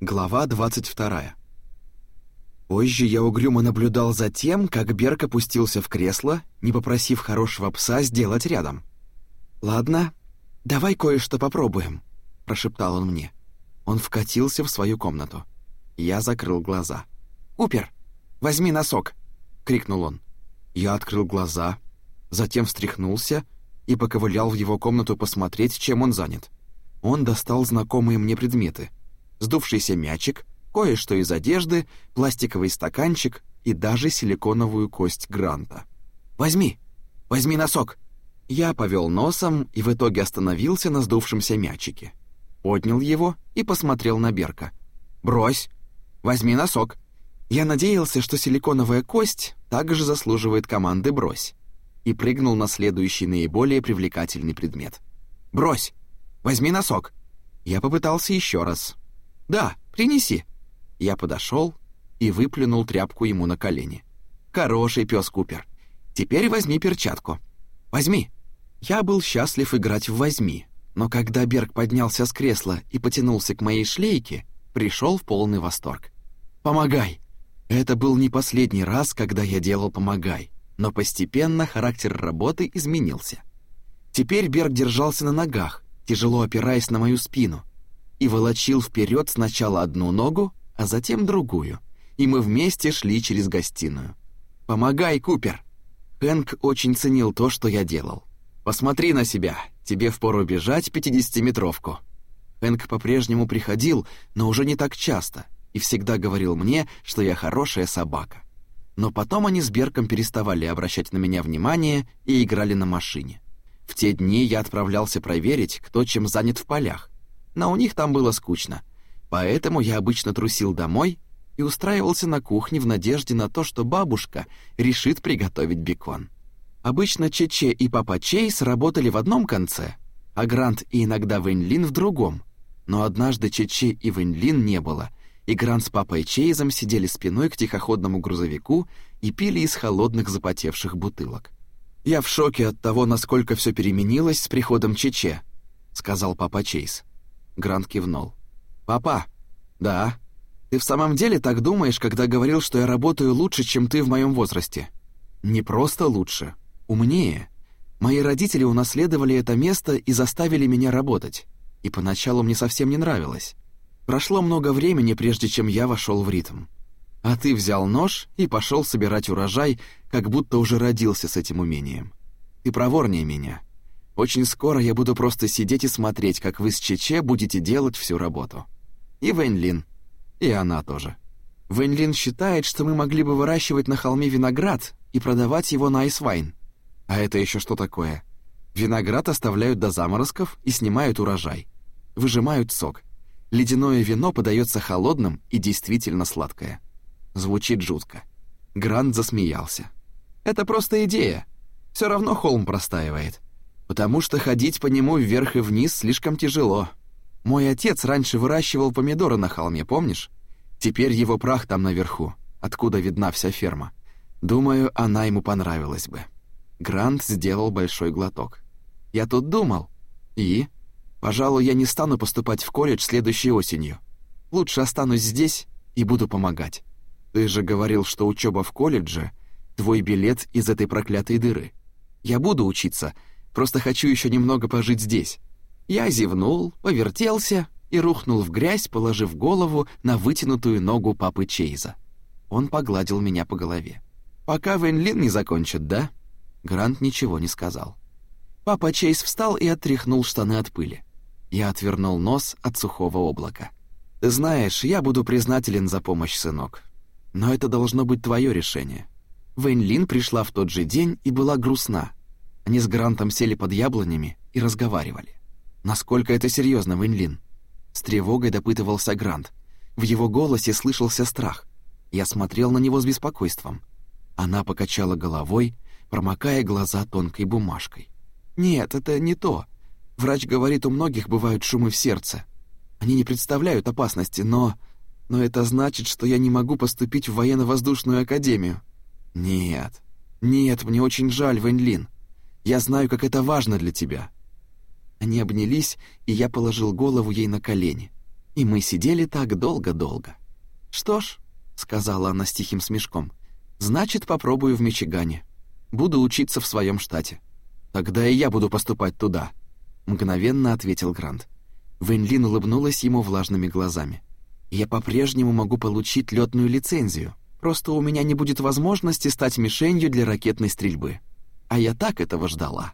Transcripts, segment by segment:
Глава 22. Позже я угрюмо наблюдал за тем, как Берг опустился в кресло, не попросив хорошего пса сделать рядом. «Ладно, давай кое-что попробуем», — прошептал он мне. Он вкатился в свою комнату. Я закрыл глаза. «Купер, возьми носок!» — крикнул он. Я открыл глаза, затем встряхнулся и поковылял в его комнату посмотреть, чем он занят. Он достал знакомые мне предметы. Сдувшийся мячик, кое-что из одежды, пластиковый стаканчик и даже силиконовую кость Гранта. «Возьми! Возьми носок!» Я повел носом и в итоге остановился на сдувшемся мячике. Поднял его и посмотрел на Берка. «Брось! Возьми носок!» Я надеялся, что силиконовая кость также заслуживает команды «брось» и прыгнул на следующий наиболее привлекательный предмет. «Брось! Возьми носок!» Я попытался еще раз. «Да, принеси!» Я подошел и выплюнул тряпку ему на колени. «Хороший пес Купер. Теперь возьми перчатку. Возьми!» Я был счастлив играть в «возьми», но когда Берг поднялся с кресла и потянулся к моей шлейке, пришел в полный восторг. «Помогай!» Это был не последний раз, когда я делал «помогай», но постепенно характер работы изменился. Теперь Берг держался на ногах, тяжело опираясь на мою спину, и волочил вперед сначала одну ногу, а затем другую, и мы вместе шли через гостиную. «Помогай, Купер!» Хэнк очень ценил то, что я делал. «Посмотри на себя, тебе впору бежать пятидесятиметровку». Хэнк по-прежнему приходил, но уже не так часто, и всегда говорил мне, что я хорошая собака. Но потом они с Берком переставали обращать на меня внимание и играли на машине. В те дни я отправлялся проверить, кто чем занят в полях. Но у них там было скучно. Поэтому я обычно трусил домой и устраивался на кухне в надежде на то, что бабушка решит приготовить бекон. Обычно Чече и Папа Чейз работали в одном конце, а Грант и иногда Вэньлин в другом. Но однажды Чече и Вэньлин не было — и Грант с папой Чейзом сидели спиной к тихоходному грузовику и пили из холодных запотевших бутылок. «Я в шоке от того, насколько все переменилось с приходом Чече», — сказал папа Чейз. Грант кивнул. «Папа?» «Да». «Ты в самом деле так думаешь, когда говорил, что я работаю лучше, чем ты в моем возрасте?» «Не просто лучше. Умнее. Мои родители унаследовали это место и заставили меня работать. И поначалу мне совсем не нравилось. Прошло много времени, прежде чем я вошел в ритм. А ты взял нож и пошел собирать урожай, как будто уже родился с этим умением. Ты проворнее меня. Очень скоро я буду просто сидеть и смотреть, как вы с Чече будете делать всю работу. И Вэньлин. И она тоже. Вэньлин считает, что мы могли бы выращивать на холме виноград и продавать его на айсвайн. А это еще что такое? Виноград оставляют до заморозков и снимают урожай. Выжимают сок — Ледяное вино подается холодным и действительно сладкое. Звучит жутко. Грант засмеялся. Это просто идея. Все равно холм простаивает. Потому что ходить по нему вверх и вниз слишком тяжело. Мой отец раньше выращивал помидоры на холме, помнишь? Теперь его прах там наверху, откуда видна вся ферма. Думаю, она ему понравилась бы. Грант сделал большой глоток. Я тут думал. И? Пожалуй, я не стану поступать в колледж следующей осенью. Лучше останусь здесь и буду помогать. Ты же говорил, что учеба в колледже — твой билет из этой проклятой дыры. Я буду учиться, просто хочу еще немного пожить здесь». Я зевнул, повертелся и рухнул в грязь, положив голову на вытянутую ногу папы Чейза. Он погладил меня по голове. «Пока Вэньлин не закончит, да?» Грант ничего не сказал. Папа Чейз встал и отряхнул штаны от пыли. Я отвернул нос от сухого облака. «Знаешь, я буду признателен за помощь, сынок. Но это должно быть твое решение». Вэнь Лин пришла в тот же день и была грустна. Они с Грантом сели под яблонями и разговаривали. «Насколько это серьезно, Вэнь Лин?» С тревогой допытывался Грант. В его голосе слышался страх. Я смотрел на него с беспокойством. Она покачала головой, промокая глаза тонкой бумажкой. «Нет, это не то. Врач говорит, у многих бывают шумы в сердце. Они не представляют опасности, но... Но это значит, что я не могу поступить в военно-воздушную академию. Нет, нет, мне очень жаль, Вэньлин. Я знаю, как это важно для тебя. Они обнялись, и я положил голову ей на колени. И мы сидели так долго-долго. «Что ж», — сказала она с тихим смешком, — «значит, попробую в Мичигане. Буду учиться в своем штате». «Тогда и я буду поступать туда», — мгновенно ответил Грант. Вэньлин улыбнулась ему влажными глазами. «Я по-прежнему могу получить летную лицензию, просто у меня не будет возможности стать мишенью для ракетной стрельбы. А я так этого ждала».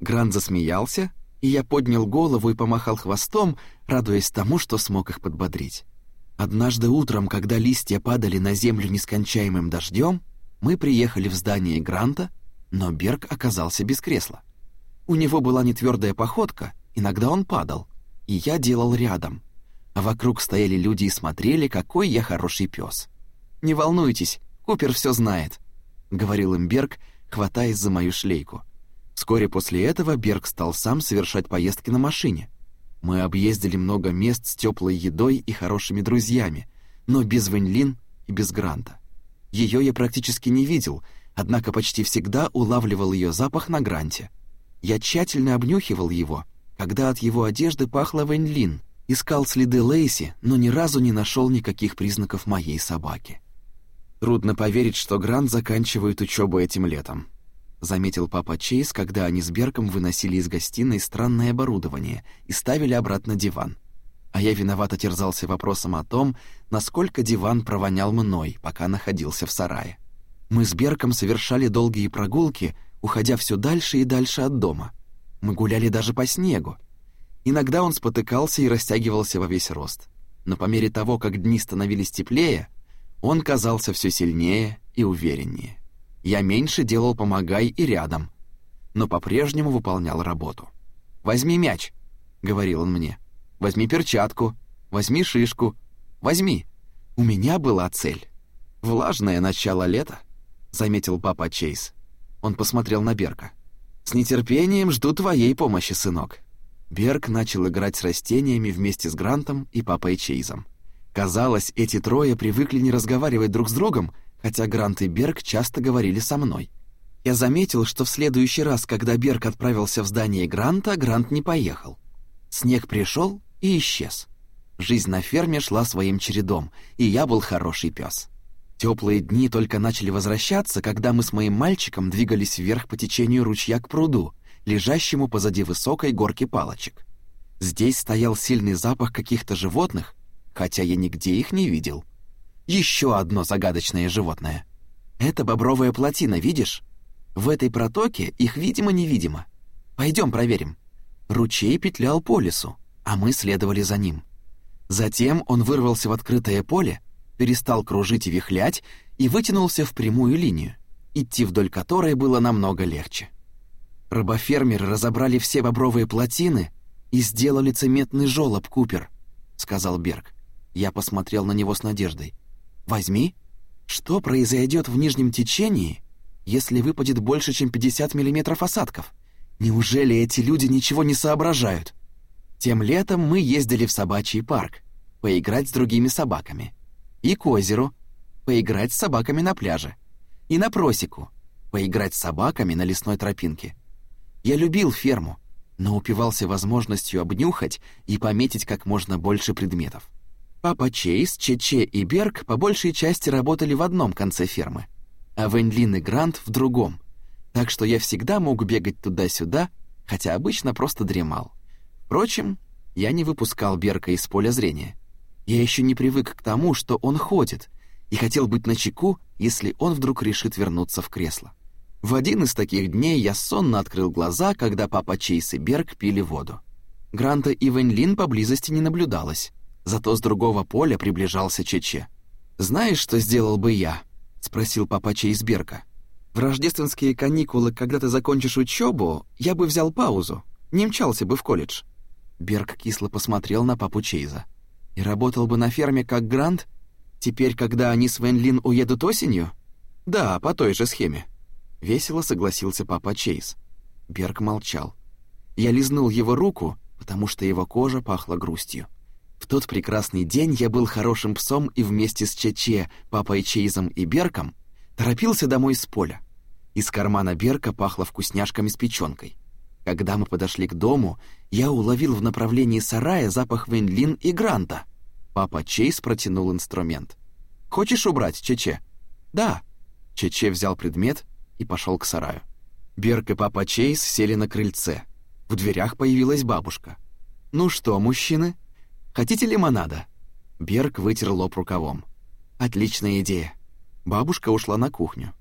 Грант засмеялся, и я поднял голову и помахал хвостом, радуясь тому, что смог их подбодрить. Однажды утром, когда листья падали на землю нескончаемым дождем, мы приехали в здание Гранта, но Берг оказался без кресла. У него была нетвердая походка, иногда он падал, и я делал рядом. А вокруг стояли люди и смотрели, какой я хороший пес. «Не волнуйтесь, Купер все знает», — говорил им Берг, хватаясь за мою шлейку. Вскоре после этого Берг стал сам совершать поездки на машине. Мы объездили много мест с теплой едой и хорошими друзьями, но без Вэньлин и без Гранта. Ее я практически не видел, однако почти всегда улавливал ее запах на Гранте. Я тщательно обнюхивал его, когда от его одежды пахло Вэньлин, искал следы Лейси, но ни разу не нашел никаких признаков моей собаки. Трудно поверить, что Грант заканчивает учебу этим летом заметил папа Чейз, когда они с Берком выносили из гостиной странное оборудование и ставили обратно диван. А я виновато терзался вопросом о том, насколько диван провонял мной, пока находился в сарае. Мы с Берком совершали долгие прогулки, уходя все дальше и дальше от дома. Мы гуляли даже по снегу. Иногда он спотыкался и растягивался во весь рост. Но по мере того, как дни становились теплее, он казался все сильнее и увереннее. Я меньше делал «помогай» и рядом, но по-прежнему выполнял работу. «Возьми мяч», — говорил он мне. «Возьми перчатку, возьми шишку, возьми». У меня была цель. «Влажное начало лета», — заметил папа Чейз. Он посмотрел на Берка. «С нетерпением жду твоей помощи, сынок». Берг начал играть с растениями вместе с Грантом и папой Чейзом. Казалось, эти трое привыкли не разговаривать друг с другом, хотя Грант и Берг часто говорили со мной. Я заметил, что в следующий раз, когда Берг отправился в здание Гранта, Грант не поехал. Снег пришел и исчез. Жизнь на ферме шла своим чередом, и я был хороший пес. Теплые дни только начали возвращаться, когда мы с моим мальчиком двигались вверх по течению ручья к пруду, лежащему позади высокой горки палочек. Здесь стоял сильный запах каких-то животных, хотя я нигде их не видел. Еще одно загадочное животное. Это бобровая плотина, видишь? В этой протоке их видимо-невидимо. Пойдем проверим. Ручей петлял по лесу, а мы следовали за ним. Затем он вырвался в открытое поле, перестал кружить и вихлять и вытянулся в прямую линию, идти вдоль которой было намного легче. Рабофермеры разобрали все бобровые плотины и сделали цементный жёлоб, Купер, сказал Берг. Я посмотрел на него с надеждой. Возьми. Что произойдет в нижнем течении, если выпадет больше, чем 50 миллиметров осадков? Неужели эти люди ничего не соображают? Тем летом мы ездили в собачий парк, поиграть с другими собаками. И к озеру, поиграть с собаками на пляже. И на просеку, поиграть с собаками на лесной тропинке. Я любил ферму, но упивался возможностью обнюхать и пометить как можно больше предметов. Папа Чейз, Чече и Берг по большей части работали в одном конце фермы, а Вэньлин и Грант в другом, так что я всегда мог бегать туда-сюда, хотя обычно просто дремал. Впрочем, я не выпускал Берка из поля зрения. Я еще не привык к тому, что он ходит, и хотел быть начеку, если он вдруг решит вернуться в кресло. В один из таких дней я сонно открыл глаза, когда папа Чейз и Берг пили воду. Гранта и Вэньлин поблизости не наблюдалось. Зато с другого поля приближался Чече. «Знаешь, что сделал бы я?» — спросил папа Чейзберга. «В рождественские каникулы, когда ты закончишь учебу, я бы взял паузу, не мчался бы в колледж». Берг кисло посмотрел на папу Чейза. «И работал бы на ферме как Грант? Теперь, когда они с Венлин уедут осенью?» «Да, по той же схеме». Весело согласился папа Чейз. Берг молчал. Я лизнул его руку, потому что его кожа пахла грустью. В тот прекрасный день я был хорошим псом и вместе с Чече, папой Чейзом и Берком торопился домой с поля. Из кармана Берка пахло вкусняшками с печенкой. Когда мы подошли к дому, я уловил в направлении сарая запах Венлин и Гранта. Папа Чейз протянул инструмент. «Хочешь убрать, Чече?» «Да». Чече взял предмет и пошел к сараю. Берг и папа Чейз сели на крыльце. В дверях появилась бабушка. «Ну что, мужчины, хотите лимонада?» Берг вытер лоб рукавом. «Отличная идея». Бабушка ушла на кухню.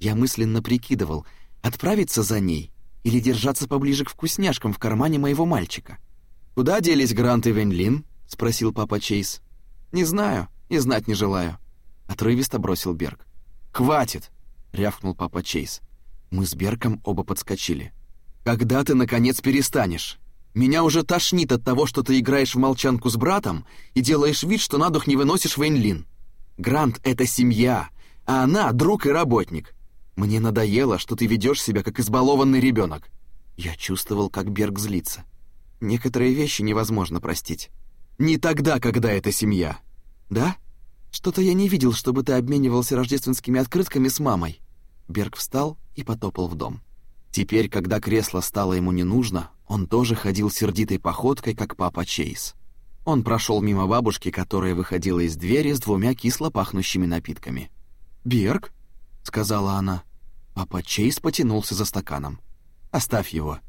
Я мысленно прикидывал, отправиться за ней или держаться поближе к вкусняшкам в кармане моего мальчика. «Куда делись Грант и Венлин?» — спросил папа Чейз. «Не знаю и знать не желаю», — отрывисто бросил Берг. «Хватит!» — рявкнул папа Чейз. Мы с Берком оба подскочили. «Когда ты, наконец, перестанешь? Меня уже тошнит от того, что ты играешь в молчанку с братом и делаешь вид, что на дух не выносишь Вейнлин. Грант — это семья, а она — друг и работник. Мне надоело, что ты ведешь себя как избалованный ребенок. Я чувствовал, как Берг злится. Некоторые вещи невозможно простить. Не тогда, когда это семья. Да? Что-то я не видел, чтобы ты обменивался рождественскими открытками с мамой. Берг встал и потопал в дом. Теперь, когда кресло стало ему не нужно, он тоже ходил сердитой походкой, как папа Чейз. Он прошел мимо бабушки, которая выходила из двери с двумя кисло пахнущими напитками. «Берг?» — сказала она. Папа Чейз потянулся за стаканом. «Оставь его.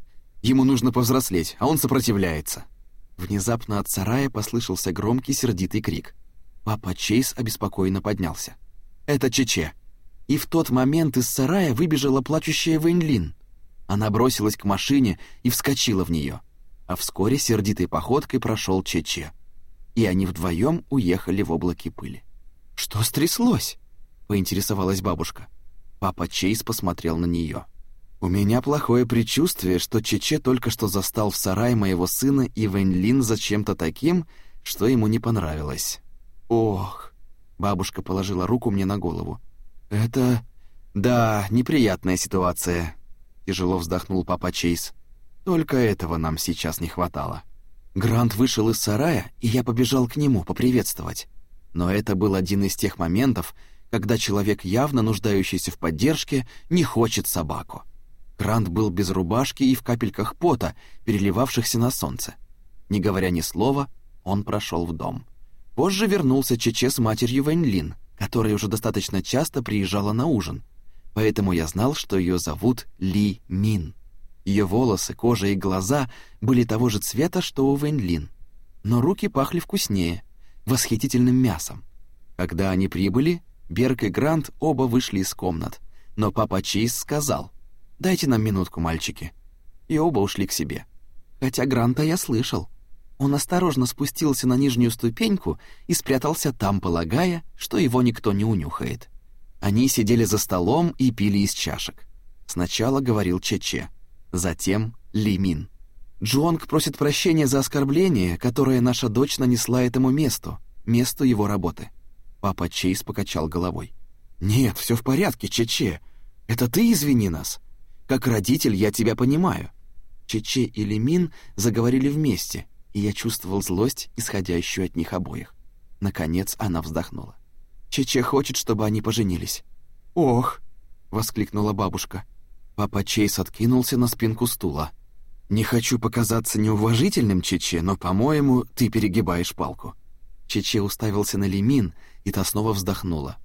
Ему нужно повзрослеть, а он сопротивляется». Внезапно от сарая послышался громкий сердитый крик. Папа Чейз обеспокоенно поднялся. «Это Чече!» И в тот момент из сарая выбежала плачущая Вэньлин. Она бросилась к машине и вскочила в нее. А вскоре сердитой походкой прошел Чече. И они вдвоем уехали в облаке пыли. «Что стряслось?» — поинтересовалась бабушка. Папа Чейз посмотрел на нее. «У меня плохое предчувствие, что Чече только что застал в сарае моего сына и Вэньлин за чем-то таким, что ему не понравилось». «Ох!» — бабушка положила руку мне на голову. «Это... да, неприятная ситуация», — тяжело вздохнул папа Чейз. «Только этого нам сейчас не хватало». Грант вышел из сарая, и я побежал к нему поприветствовать. Но это был один из тех моментов, когда человек, явно нуждающийся в поддержке, не хочет собаку. Грант был без рубашки и в капельках пота, переливавшихся на солнце. Не говоря ни слова, он прошел в дом. Позже вернулся Чече с матерью Вэньлин, которая уже достаточно часто приезжала на ужин, поэтому я знал, что ее зовут Ли Мин. Ее волосы, кожа и глаза были того же цвета, что у Вэньлин, но руки пахли вкуснее, восхитительным мясом. Когда они прибыли, Берг и Грант оба вышли из комнат, но папа Чейз сказал «Дайте нам минутку, мальчики». И оба ушли к себе. Хотя Гранта я слышал. Он осторожно спустился на нижнюю ступеньку и спрятался там, полагая, что его никто не унюхает. Они сидели за столом и пили из чашек. Сначала говорил Чече, затем Лимин. Джуонг просит прощения за оскорбление, которое наша дочь нанесла этому месту, месту его работы. Папа Чейз покачал головой. «Нет, все в порядке, Чече. Это ты извини нас. Как родитель я тебя понимаю». Чече и Лимин заговорили вместе, и я чувствовал злость, исходящую от них обоих. Наконец она вздохнула. «Чече хочет, чтобы они поженились». «Ох!» — воскликнула бабушка. Папа Чейз откинулся на спинку стула. «Не хочу показаться неуважительным, Чече, но, по-моему, ты перегибаешь палку». Чече уставился на Лимин, и та снова вздохнула.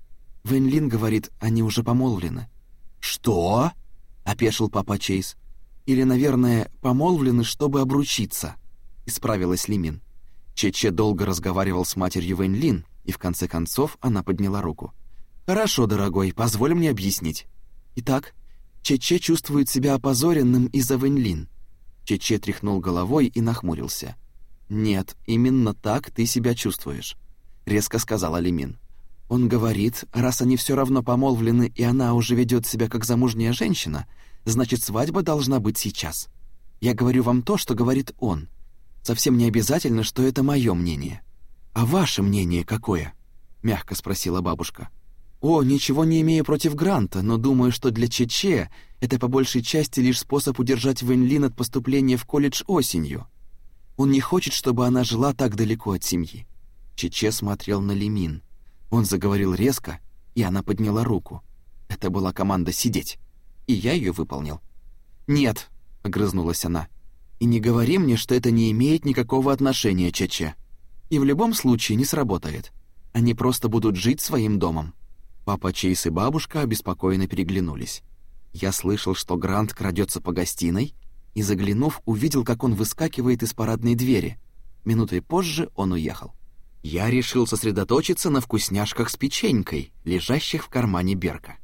Вэньлин говорит, они уже помолвлены. «Что?» — опешил папа Чейз. «Или, наверное, помолвлены, чтобы обручиться», — исправилась Лимин. Чече долго разговаривал с матерью Вэньлин, и в конце концов она подняла руку. «Хорошо, дорогой, позволь мне объяснить. Итак, Чече чувствует себя опозоренным из-за Вэньлин». Чече тряхнул головой и нахмурился. «Нет, именно так ты себя чувствуешь», — резко сказала Лимин. «Он говорит, раз они все равно помолвлены и она уже ведет себя как замужняя женщина, значит, свадьба должна быть сейчас. Я говорю вам то, что говорит он. Совсем не обязательно, что это мое мнение». «А ваше мнение какое?» — мягко спросила бабушка. «О, ничего не имею против Гранта, но думаю, что для Чече это по большей части лишь способ удержать Вэньлин от поступления в колледж осенью. Он не хочет, чтобы она жила так далеко от семьи. Чече смотрел на Лимин. Он заговорил резко, и она подняла руку. Это была команда «сидеть». И я ее выполнил. «Нет», — огрызнулась она. «И не говори мне, что это не имеет никакого отношения, Чече. И в любом случае не сработает. Они просто будут жить своим домом». Папа Чейз и бабушка обеспокоенно переглянулись. Я слышал, что Грант крадется по гостиной, и, заглянув, увидел, как он выскакивает из парадной двери. Минутой позже он уехал. Я решил сосредоточиться на вкусняшках с печенькой, лежащих в кармане Берка.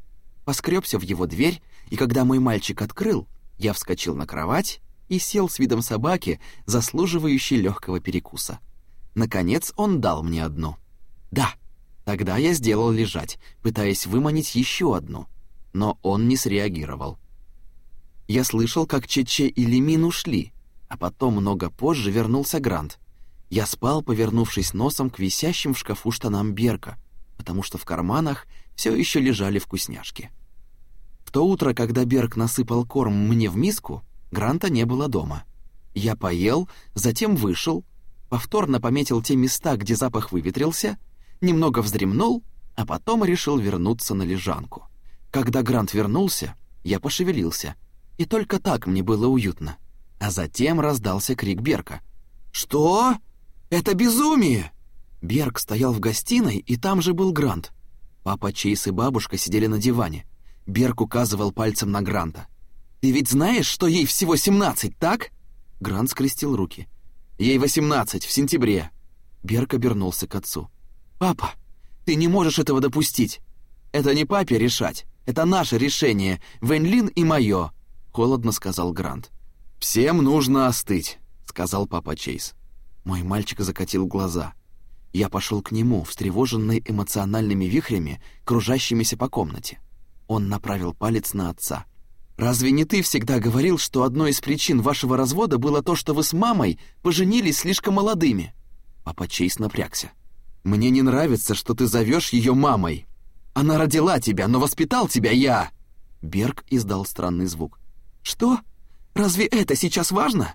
Поскребся в его дверь, и когда мой мальчик открыл, я вскочил на кровать и сел с видом собаки, заслуживающей легкого перекуса. Наконец он дал мне одну. Да, тогда я сделал лежать, пытаясь выманить еще одну, но он не среагировал. Я слышал, как Чече и Лимин ушли, а потом много позже вернулся Грант. Я спал, повернувшись носом к висящим в шкафу штанам Берка, потому что в карманах все еще лежали вкусняшки. В то утро, когда Берг насыпал корм мне в миску, Гранта не было дома. Я поел, затем вышел, повторно пометил те места, где запах выветрился, немного вздремнул, а потом решил вернуться на лежанку. Когда Грант вернулся, я пошевелился, и только так мне было уютно. А затем раздался крик Берка. «Что? Это безумие!» Берг стоял в гостиной, и там же был Грант. Папа Чейз и бабушка сидели на диване. Берг указывал пальцем на Гранта. «Ты ведь знаешь, что ей всего 17, так?» Грант скрестил руки. «Ей 18, в сентябре». Берг обернулся к отцу. «Папа, ты не можешь этого допустить. Это не папе решать. Это наше решение, Вэньлин и мое», — холодно сказал Грант. «Всем нужно остыть», — сказал папа Чейз. Мой мальчик закатил глаза. Я пошел к нему, встревоженный эмоциональными вихрями, кружащимися по комнате. Он направил палец на отца. «Разве не ты всегда говорил, что одной из причин вашего развода было то, что вы с мамой поженились слишком молодыми?» Папа Чейз напрягся. «Мне не нравится, что ты зовешь ее мамой. Она родила тебя, но воспитал тебя я!» Берг издал странный звук. «Что? Разве это сейчас важно?»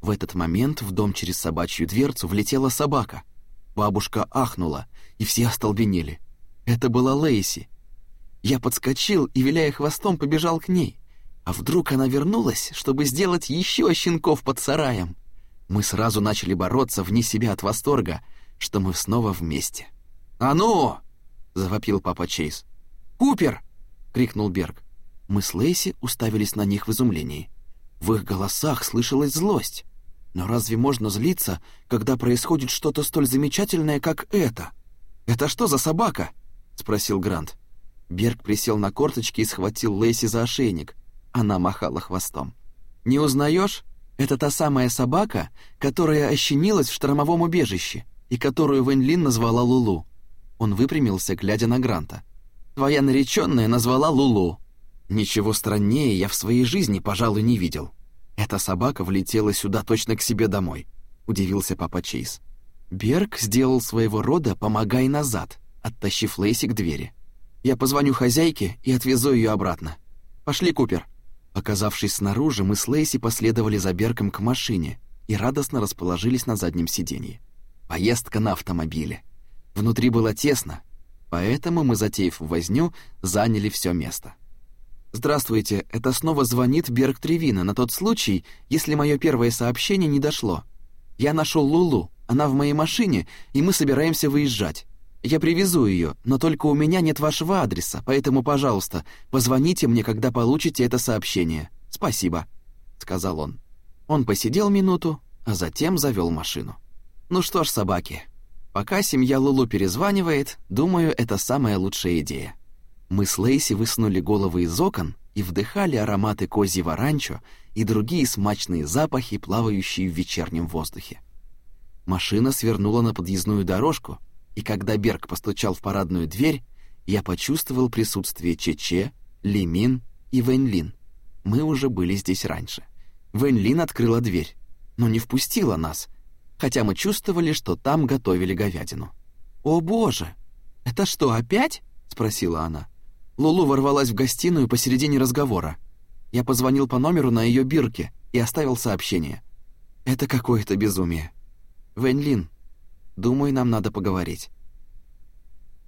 В этот момент в дом через собачью дверцу влетела собака — Бабушка ахнула, и все остолбенели. Это была Лейси. Я подскочил и, виляя хвостом, побежал к ней. А вдруг она вернулась, чтобы сделать еще щенков под сараем? Мы сразу начали бороться вне себя от восторга, что мы снова вместе. «А ну!» — завопил папа Чейз. «Купер!» — крикнул Берг. Мы с Лейси уставились на них в изумлении. В их голосах слышалась злость. Но разве можно злиться, когда происходит что-то столь замечательное, как это? Это что за собака? спросил Грант. Берг присел на корточки и схватил Лейси за ошейник. Она махала хвостом. Не узнаешь? Это та самая собака, которая ощенилась в штормовом убежище и которую Вэньлин назвала Лулу. Он выпрямился, глядя на Гранта. Твоя нареченная назвала Лулу. Ничего страннее я в своей жизни, пожалуй, не видел. Эта собака влетела сюда точно к себе домой, удивился папа Чейз. Берг сделал своего рода «помогай назад», оттащив Лейси к двери. «Я позвоню хозяйке и отвезу ее обратно. Пошли, Купер». Оказавшись снаружи, мы с Лейси последовали за Бергом к машине и радостно расположились на заднем сиденье. Поездка на автомобиле. Внутри было тесно, поэтому мы, затеяв возню, заняли все место. «Здравствуйте, это снова звонит Берг Тревина на тот случай, если мое первое сообщение не дошло. Я нашел Лулу, она в моей машине, и мы собираемся выезжать. Я привезу ее, но только у меня нет вашего адреса, поэтому, пожалуйста, позвоните мне, когда получите это сообщение. Спасибо», — сказал он. Он посидел минуту, а затем завел машину. «Ну что ж, собаки, пока семья Лулу перезванивает, думаю, это самая лучшая идея». Мы с Лейси высунули головы из окон и вдыхали ароматы козьего ранчо и другие смачные запахи, плавающие в вечернем воздухе. Машина свернула на подъездную дорожку, и когда Берг постучал в парадную дверь, я почувствовал присутствие Чече, Лимин и Вэньлин. Мы уже были здесь раньше. Вэньлин открыла дверь, но не впустила нас, хотя мы чувствовали, что там готовили говядину. «О боже! Это что, опять?» — спросила она. Лулу ворвалась в гостиную посередине разговора. Я позвонил по номеру на ее бирке и оставил сообщение. Это какое-то безумие. Вэньлин, думаю, нам надо поговорить.